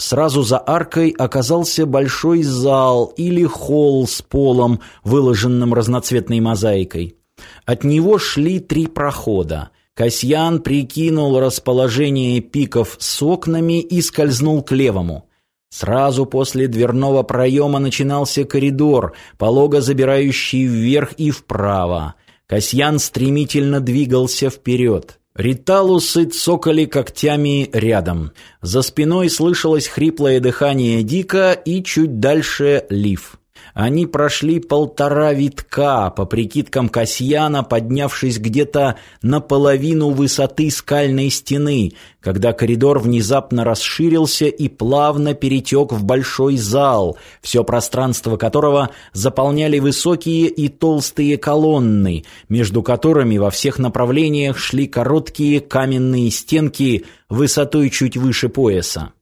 Сразу за аркой оказался большой зал или холл с полом, выложенным разноцветной мозаикой. От него шли три прохода. Касьян прикинул расположение пиков с окнами и скользнул к левому. Сразу после дверного проема начинался коридор, полого забирающий вверх и вправо. Касьян стремительно двигался вперед. Риталусы цокали когтями рядом. За спиной слышалось хриплое дыхание Дика и чуть дальше Лив. Они прошли полтора витка, по прикидкам Касьяна, поднявшись где-то на половину высоты скальной стены, когда коридор внезапно расширился и плавно перетек в большой зал, все пространство которого заполняли высокие и толстые колонны, между которыми во всех направлениях шли короткие каменные стенки высотой чуть выше пояса.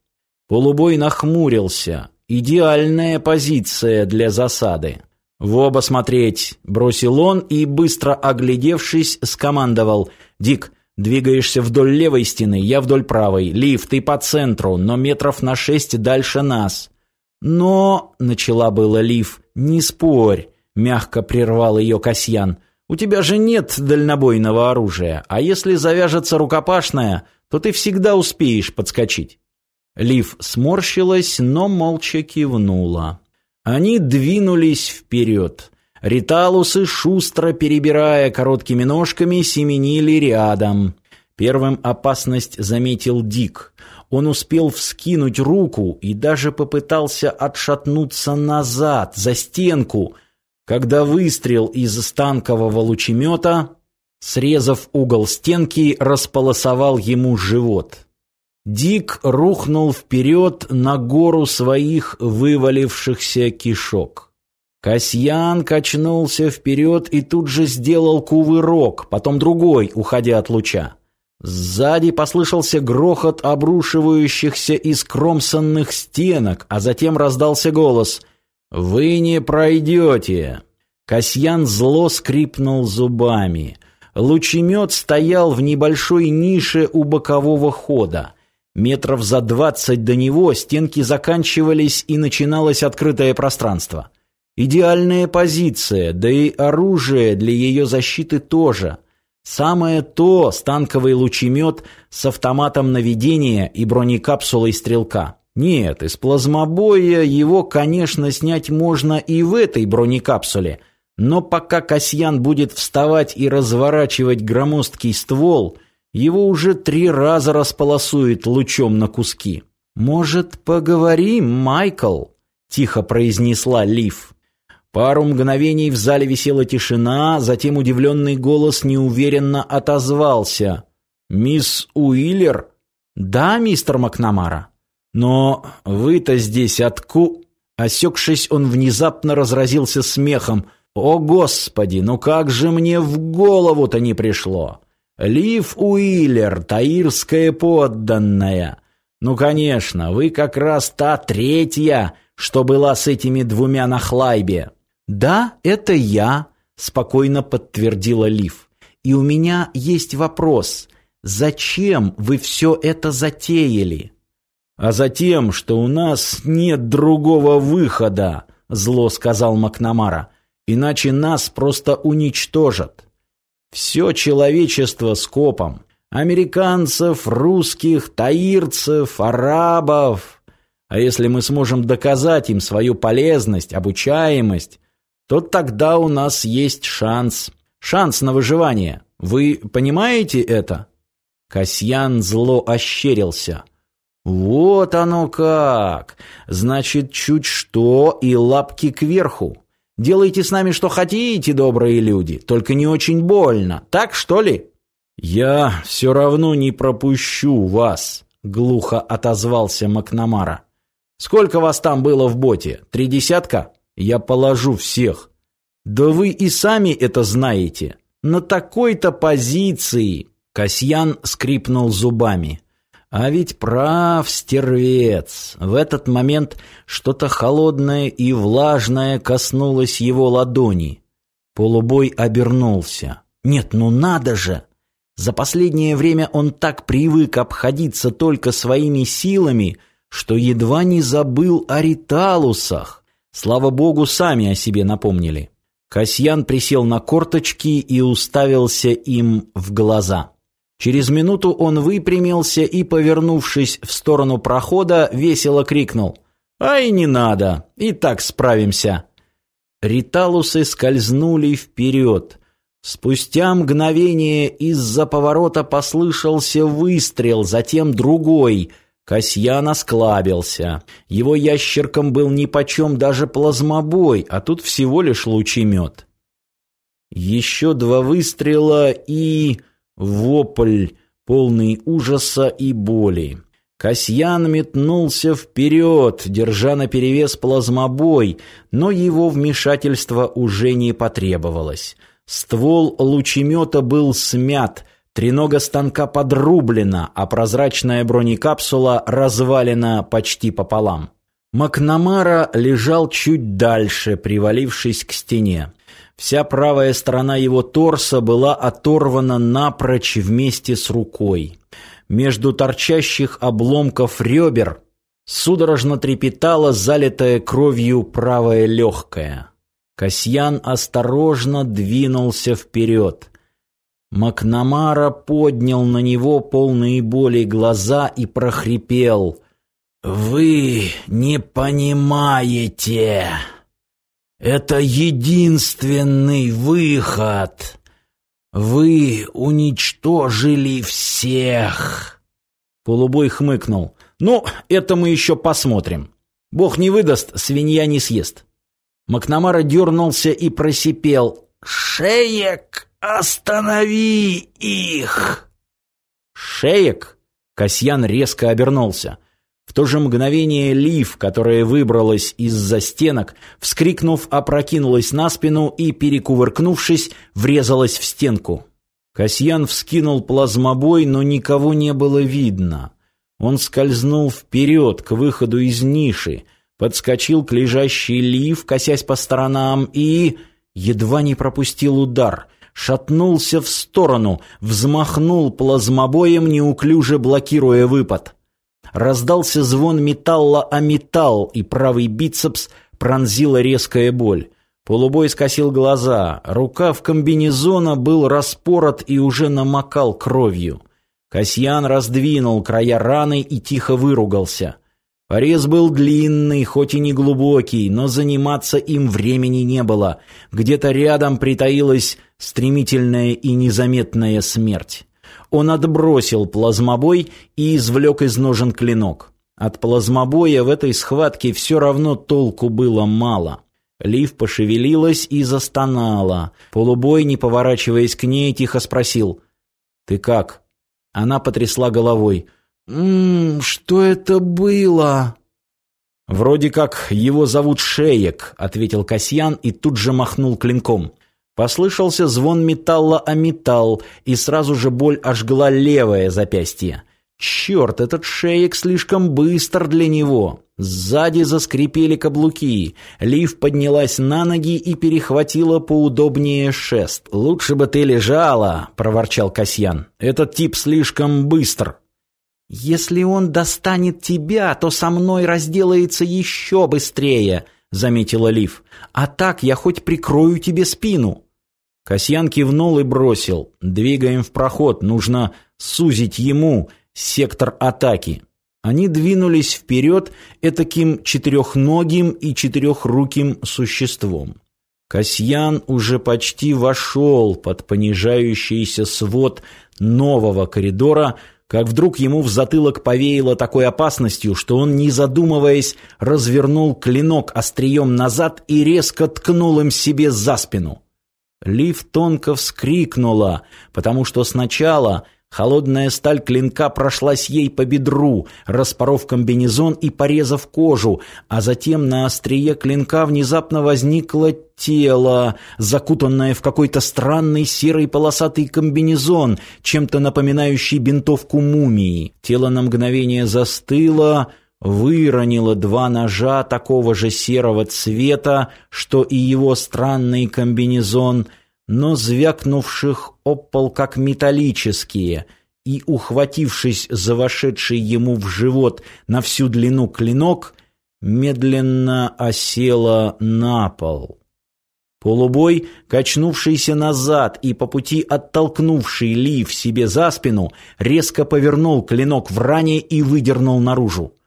Полубой нахмурился. Идеальная позиция для засады. В оба смотреть, бросил он и, быстро оглядевшись, скомандовал. «Дик, двигаешься вдоль левой стены, я вдоль правой. Лив, ты по центру, но метров на шесть дальше нас». «Но...» — начала было Лив. «Не спорь», — мягко прервал ее Касьян. «У тебя же нет дальнобойного оружия, а если завяжется рукопашная, то ты всегда успеешь подскочить». Лив сморщилась, но молча кивнула. Они двинулись вперед. Риталусы, шустро перебирая короткими ножками, семенили рядом. Первым опасность заметил Дик. Он успел вскинуть руку и даже попытался отшатнуться назад, за стенку, когда выстрел из станкового лучемета, срезав угол стенки, располосовал ему живот. Дик рухнул вперед на гору своих вывалившихся кишок. Касьян качнулся вперед и тут же сделал кувырок, потом другой, уходя от луча. Сзади послышался грохот обрушивающихся из кромсанных стенок, а затем раздался голос «Вы не пройдете!». Касьян зло скрипнул зубами. Лучемет стоял в небольшой нише у бокового хода. Метров за двадцать до него стенки заканчивались и начиналось открытое пространство. Идеальная позиция, да и оружие для ее защиты тоже. Самое то станковый лучемет с автоматом наведения и бронекапсулой стрелка. Нет, из плазмобоя его, конечно, снять можно и в этой бронекапсуле, но пока Касьян будет вставать и разворачивать громоздкий ствол – его уже три раза располосует лучом на куски. «Может, поговорим, Майкл?» — тихо произнесла Лив. Пару мгновений в зале висела тишина, затем удивленный голос неуверенно отозвался. «Мисс Уиллер?» «Да, мистер Макнамара». «Но вы-то здесь отку...» Осекшись, он внезапно разразился смехом. «О, Господи, ну как же мне в голову-то не пришло!» Лив Уиллер, таирская подданная. Ну, конечно, вы как раз та третья, что была с этими двумя на Хлайбе. Да, это я, спокойно подтвердила Лив. И у меня есть вопрос. Зачем вы все это затеяли? А затем, что у нас нет другого выхода, зло сказал Макнамара. Иначе нас просто уничтожат. Все человечество скопом. Американцев, русских, таирцев, арабов. А если мы сможем доказать им свою полезность, обучаемость, то тогда у нас есть шанс. Шанс на выживание. Вы понимаете это? Касьян зло ощерился. Вот оно как! Значит, чуть что и лапки кверху. Делайте с нами что хотите, добрые люди, только не очень больно. Так, что ли? Я все равно не пропущу вас, глухо отозвался Макнамара. Сколько вас там было в боте? Три десятка? Я положу всех. Да вы и сами это знаете. На такой-то позиции. Касьян скрипнул зубами. А ведь прав стервец. В этот момент что-то холодное и влажное коснулось его ладони. Полубой обернулся. Нет, ну надо же! За последнее время он так привык обходиться только своими силами, что едва не забыл о риталусах. Слава богу, сами о себе напомнили. Касьян присел на корточки и уставился им в глаза. Через минуту он выпрямился и, повернувшись в сторону прохода, весело крикнул «Ай, не надо, и так справимся!» Риталусы скользнули вперед. Спустя мгновение из-за поворота послышался выстрел, затем другой. Касьян осклабился. Его ящерком был нипочем даже плазмобой, а тут всего лишь лучемет. Еще два выстрела и... вопль, полный ужаса и боли. Касьян метнулся вперед, держа наперевес плазмобой, но его вмешательство уже не потребовалось. Ствол лучемета был смят, тренога станка подрублена, а прозрачная бронекапсула развалена почти пополам. Макнамара лежал чуть дальше, привалившись к стене. Вся правая сторона его торса была оторвана напрочь вместе с рукой между торчащих обломков ребер судорожно трепетала залитая кровью правая легкая. Касьян осторожно двинулся вперед. Макнамара поднял на него полные боли глаза и прохрипел. «Вы не понимаете! Это единственный выход!» Вы уничтожили всех. Полубой хмыкнул. Ну, это мы еще посмотрим. Бог не выдаст, свинья не съест. Макнамара дернулся и просипел. «Шеек, останови их!» «Шеек?» Касьян резко обернулся. В то же мгновение Лив, которая выбралась из-за стенок, вскрикнув, опрокинулась на спину и, перекувыркнувшись, врезалась в стенку. Касьян вскинул плазмобой, но никого не было видно. Он скользнул вперед, к выходу из ниши, подскочил к лежащей Лив, косясь по сторонам, и... едва не пропустил удар — шатнулся в сторону, взмахнул плазмобоем, неуклюже блокируя выпад. Раздался звон металла о металл, и правый бицепс пронзила резкая боль. Полубой скосил глаза. Рукав комбинезона был распорот и уже намокал кровью. Касьян раздвинул края раны и тихо выругался. Порез был длинный, хоть и не глубокий, но заниматься им времени не было. Где-то рядом притаилась стремительная и незаметная смерть. Он отбросил плазмобой и извлек из ножен клинок. От плазмобоя в этой схватке все равно толку было мало. Лив пошевелилась и застонала. Полубой, не поворачиваясь к ней, тихо спросил. «Ты как?» Она потрясла головой. «Ммм, что это было?» «Вроде как его зовут Шеек», — ответил Касьян и тут же махнул клинком. Послышался звон металла о металл, и сразу же боль ожгла левое запястье. Черт, этот шеек слишком быстр для него. Сзади заскрипели каблуки. Лив поднялась на ноги и перехватила поудобнее шест. «Лучше бы ты лежала», — проворчал Касьян. «Этот тип слишком быстр». «Если он достанет тебя, то со мной разделается еще быстрее», — заметила Лив. «А так я хоть прикрою тебе спину». Касьян кивнул и бросил. «Двигаем в проход, нужно сузить ему сектор атаки». Они двинулись вперед этаким четырехногим и четырехруким существом. Касьян уже почти вошел под понижающийся свод нового коридора, как вдруг ему в затылок повеяло такой опасностью, что он, не задумываясь, развернул клинок острием назад и резко ткнул им себе за спину. Лив тонко вскрикнула, потому что сначала холодная сталь клинка прошлась ей по бедру, распоров комбинезон и порезав кожу, а затем на острие клинка внезапно возникло тело, закутанное в какой-то странный серый полосатый комбинезон, чем-то напоминающий бинтовку мумии. Тело на мгновение застыло, выронила два ножа такого же серого цвета, что и его странный комбинезон, но звякнувших об пол как металлические, и, ухватившись за вошедший ему в живот на всю длину клинок, медленно осела на пол. Полубой, качнувшийся назад и по пути оттолкнувший Лив себе за спину, резко повернул клинок в ране и выдернул наружу.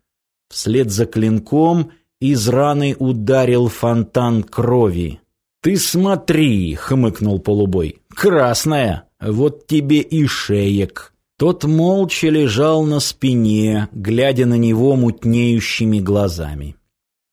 Вслед за клинком из раны ударил фонтан крови. «Ты смотри!» — хмыкнул полубой. «Красная! Вот тебе и шеек!» Тот молча лежал на спине, глядя на него мутнеющими глазами.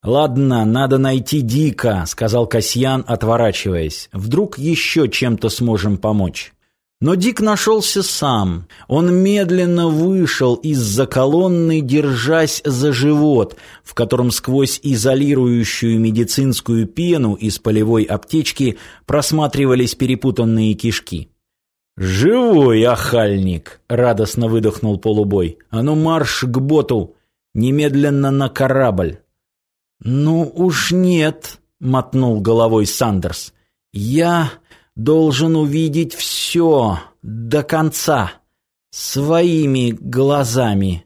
«Ладно, надо найти Дика», — сказал Касьян, отворачиваясь. «Вдруг еще чем-то сможем помочь». Но Дик нашелся сам. Он медленно вышел из-за колонны, держась за живот, в котором сквозь изолирующую медицинскую пену из полевой аптечки просматривались перепутанные кишки. «Живой охальник!» — радостно выдохнул полубой. «А ну марш к боту! Немедленно на корабль!» «Ну уж нет», — мотнул головой Сандерс. «Я должен увидеть все до конца, своими глазами».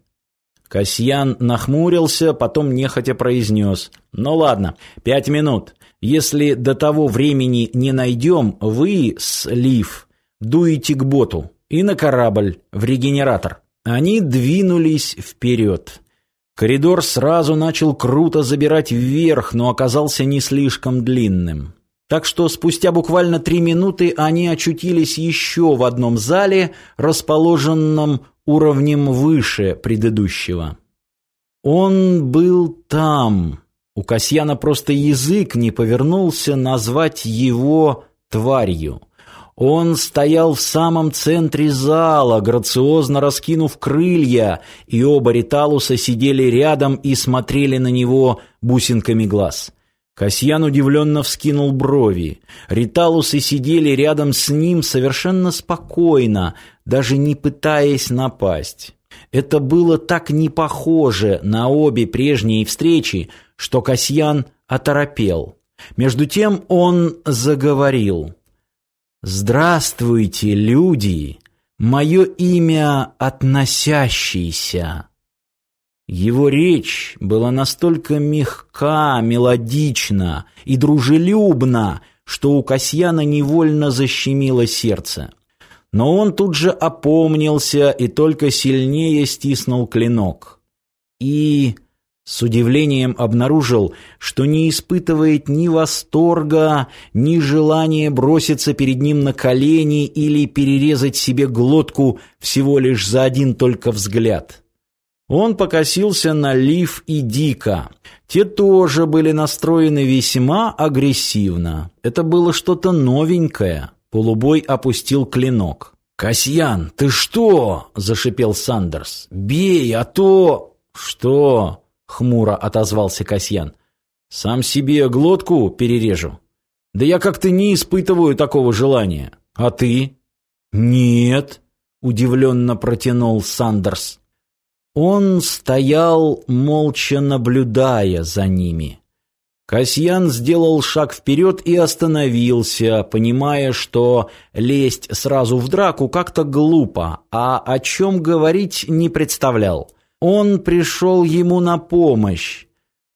Касьян нахмурился, потом нехотя произнес. «Ну ладно, пять минут. Если до того времени не найдем, вы с Лив дуете к боту и на корабль, в регенератор». Они двинулись вперед. Коридор сразу начал круто забирать вверх, но оказался не слишком длинным. Так что спустя буквально три минуты они очутились еще в одном зале, расположенном уровнем выше предыдущего. Он был там. У Касьяна просто язык не повернулся назвать его тварью. Он стоял в самом центре зала, грациозно раскинув крылья, и оба Риталуса сидели рядом и смотрели на него бусинками глаз. Касьян удивленно вскинул брови. Риталусы сидели рядом с ним совершенно спокойно, даже не пытаясь напасть. Это было так не похоже на обе прежние встречи, что Касьян оторопел. Между тем он заговорил. «Здравствуйте, люди! Мое имя относящийся». Его речь была настолько мягка, мелодична и дружелюбна, что у Касьяна невольно защемило сердце. Но он тут же опомнился и только сильнее стиснул клинок. И с удивлением обнаружил, что не испытывает ни восторга, ни желания броситься перед ним на колени или перерезать себе глотку всего лишь за один только взгляд. Он покосился на Лив и Дика. Те тоже были настроены весьма агрессивно. Это было что-то новенькое. Полубой опустил клинок. «Касьян, ты что?» – зашипел Сандерс. «Бей, а то...» «Что?» хмуро отозвался Касьян. Сам себе глотку перережу. Да я как-то не испытываю такого желания. А ты? Нет, удивленно протянул Сандерс. Он стоял, молча наблюдая за ними. Касьян сделал шаг вперед и остановился, понимая, что лезть сразу в драку как-то глупо, а о чем говорить не представлял. Он пришел ему на помощь.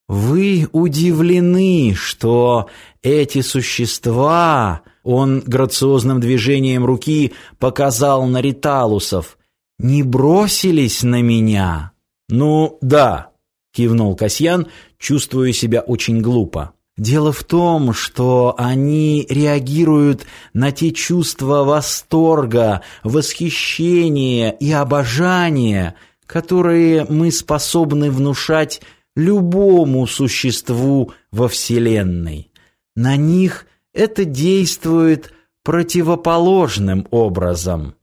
Вы удивлены, что эти существа, он грациозным движением руки показал на риталусов, не бросились на меня. Ну, да, кивнул Касьян, чувствуя себя очень глупо. Дело в том, что они реагируют на те чувства восторга, восхищения и обожания, которые мы способны внушать любому существу во Вселенной. На них это действует противоположным образом.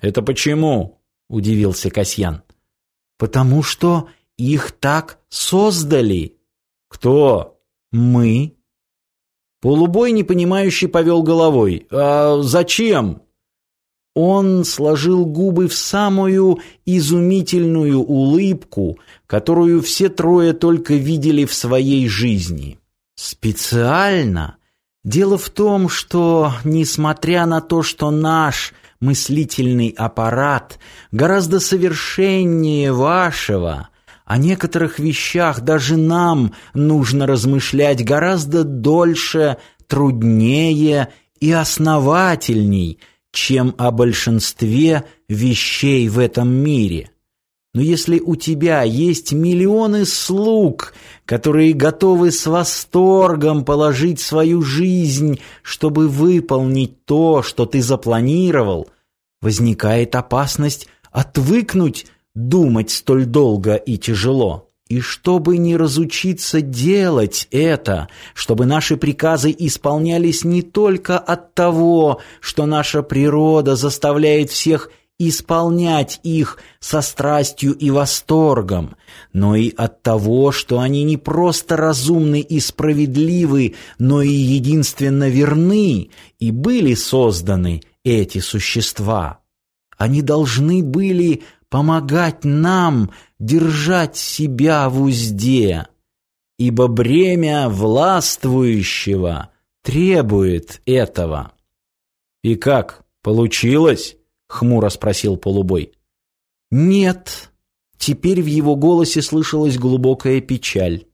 «Это почему?» – удивился Касьян. «Потому что их так создали». «Кто?» «Мы». Полубой непонимающе повел головой. «А зачем?» Он сложил губы в самую изумительную улыбку, которую все трое только видели в своей жизни. Специально? Дело в том, что, несмотря на то, что наш мыслительный аппарат гораздо совершеннее вашего. О некоторых вещах даже нам нужно размышлять гораздо дольше, труднее и основательней, чем о большинстве вещей в этом мире. Но если у тебя есть миллионы слуг, которые готовы с восторгом положить свою жизнь, чтобы выполнить то, что ты запланировал, возникает опасность отвыкнуть думать столь долго и тяжело. И чтобы не разучиться делать это, чтобы наши приказы исполнялись не только от того, что наша природа заставляет всех исполнять их со страстью и восторгом, но и от того, что они не просто разумны и справедливы, но и единственно верны, и были созданы эти существа. Они должны были помогать нам держать себя в узде, ибо бремя властвующего требует этого. И как, получилось? Хмуро спросил полубой. Нет. Теперь в его голосе слышалась глубокая печаль.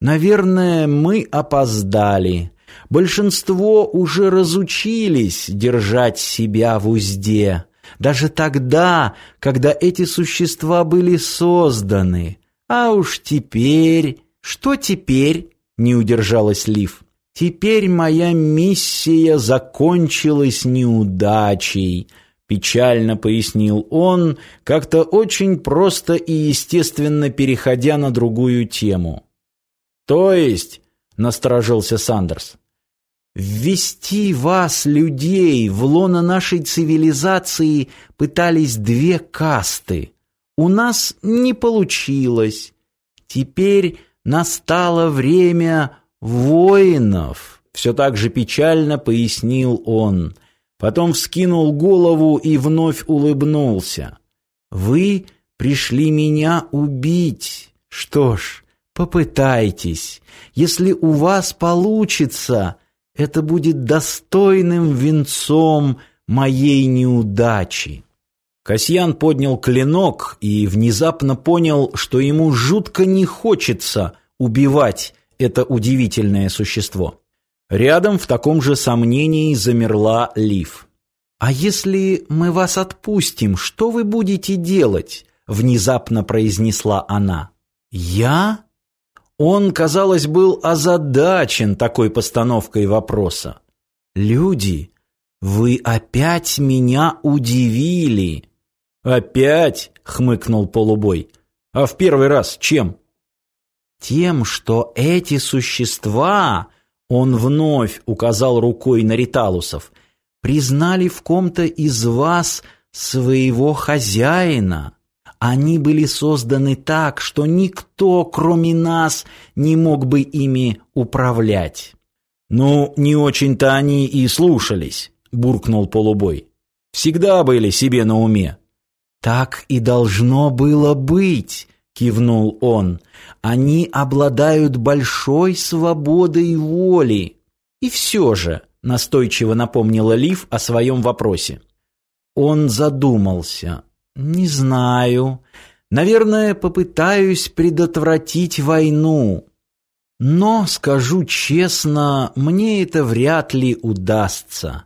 Наверное, мы опоздали. Большинство уже разучились держать себя в узде, даже тогда, когда эти существа были созданы. А уж теперь... Что теперь? Не удержалась Лив. Теперь моя миссия закончилась неудачей, Печально пояснил он, как-то очень просто и естественно переходя на другую тему. То есть, насторожился Сандерс, ввести вас, людей, в лоно нашей цивилизации пытались две касты. У нас не получилось. Теперь настало время воинов. Все так же печально пояснил он потом вскинул голову и вновь улыбнулся. «Вы пришли меня убить. Что ж, попытайтесь. Если у вас получится, это будет достойным венцом моей неудачи». Касьян поднял клинок и внезапно понял, что ему жутко не хочется убивать это удивительное существо. Рядом в таком же сомнении замерла Лив. «А если мы вас отпустим, что вы будете делать?» — внезапно произнесла она. «Я?» Он, казалось, был озадачен такой постановкой вопроса. «Люди, вы опять меня удивили!» «Опять?» — хмыкнул полубой. «А в первый раз чем?» «Тем, что эти существа он вновь указал рукой на риталусов. «Признали в ком-то из вас своего хозяина. Они были созданы так, что никто, кроме нас, не мог бы ими управлять». «Ну, не очень-то они и слушались», — буркнул полубой. «Всегда были себе на уме». «Так и должно было быть», кивнул он. Они обладают большой свободой воли. И все же, настойчиво напомнила Лив о своем вопросе. Он задумался. Не знаю. Наверное, попытаюсь предотвратить войну. Но, скажу честно, мне это вряд ли удастся.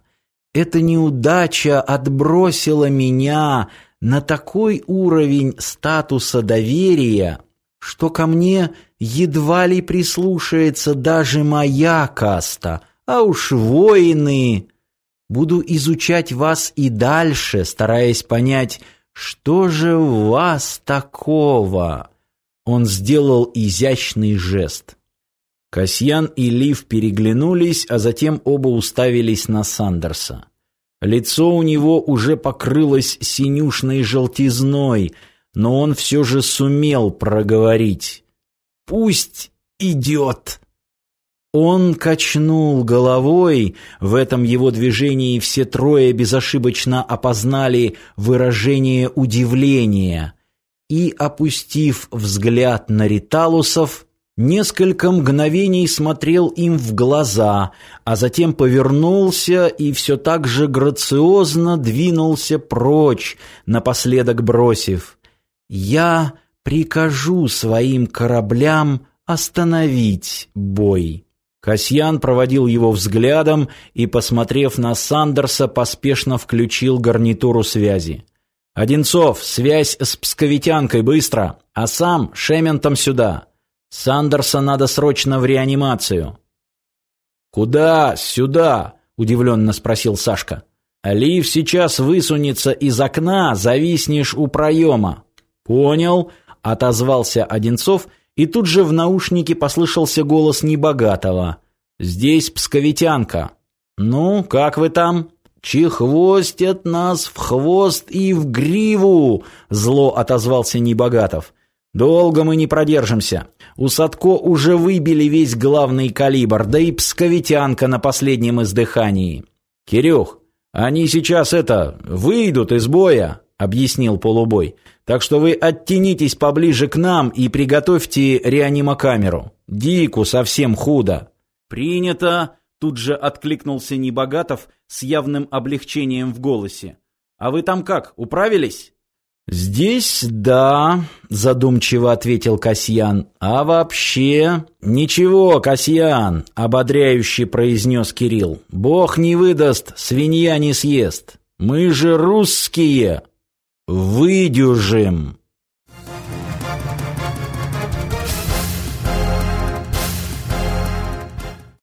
Эта неудача отбросила меня на такой уровень статуса доверия, что ко мне едва ли прислушается даже моя каста, а уж воины. Буду изучать вас и дальше, стараясь понять, что же в вас такого. Он сделал изящный жест. Касьян и Лив переглянулись, а затем оба уставились на Сандерса. Лицо у него уже покрылось синюшной желтизной, но он все же сумел проговорить. «Пусть идет!» Он качнул головой, в этом его движении все трое безошибочно опознали выражение удивления и, опустив взгляд на Риталусов, несколько мгновений смотрел им в глаза, а затем повернулся и все так же грациозно двинулся прочь, напоследок бросив «Я прикажу своим кораблям остановить бой». Касьян проводил его взглядом и, посмотрев на Сандерса, поспешно включил гарнитуру связи. «Одинцов, связь с псковитянкой, быстро! А сам Шементом сюда! Сандерса надо срочно в реанимацию!» «Куда? Сюда?» – удивленно спросил Сашка. «Лив сейчас высунется из окна, зависнешь у проема». «Понял», – отозвался Одинцов и тут же в наушнике послышался голос небогатого. «Здесь псковитянка». «Ну, как вы там?» «Чехвостят нас в хвост и в гриву!» — зло отозвался Небогатов. «Долго мы не продержимся. У Садко уже выбили весь главный калибр, да и псковитянка на последнем издыхании. Кирюх, они сейчас это, выйдут из боя!» — объяснил полубой. Так что вы оттянитесь поближе к нам и приготовьте реанимокамеру. Дику совсем худо». «Принято», — тут же откликнулся Небогатов с явным облегчением в голосе. «А вы там как, управились?» «Здесь да», — задумчиво ответил Касьян. «А вообще...» «Ничего, Касьян», — ободряюще произнес Кирилл. «Бог не выдаст, свинья не съест. Мы же русские». «Выдюжим!»